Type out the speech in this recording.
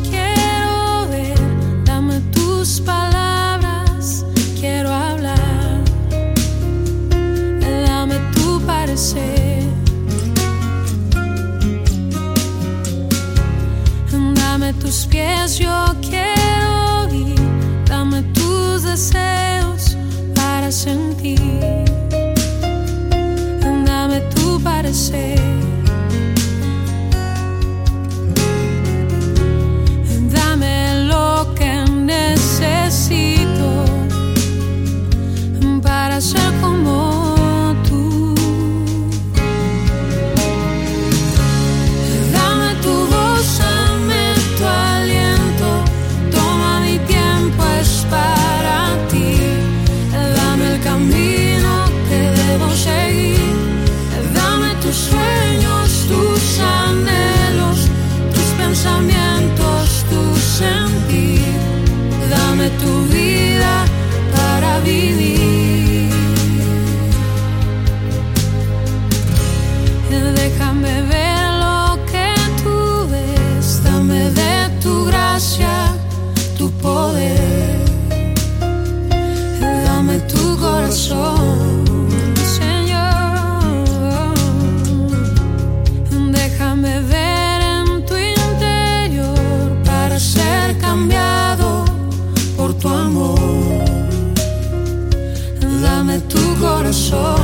quiero ver, dame tus palabras, quiero hablar, dame tu parecer, dame tus pies, yo quiero ir, dame tus deseos para sentir, tus sueños, tus anhelos, tus pensamientos, tu sentir. Dame tu vida para vivir. 的手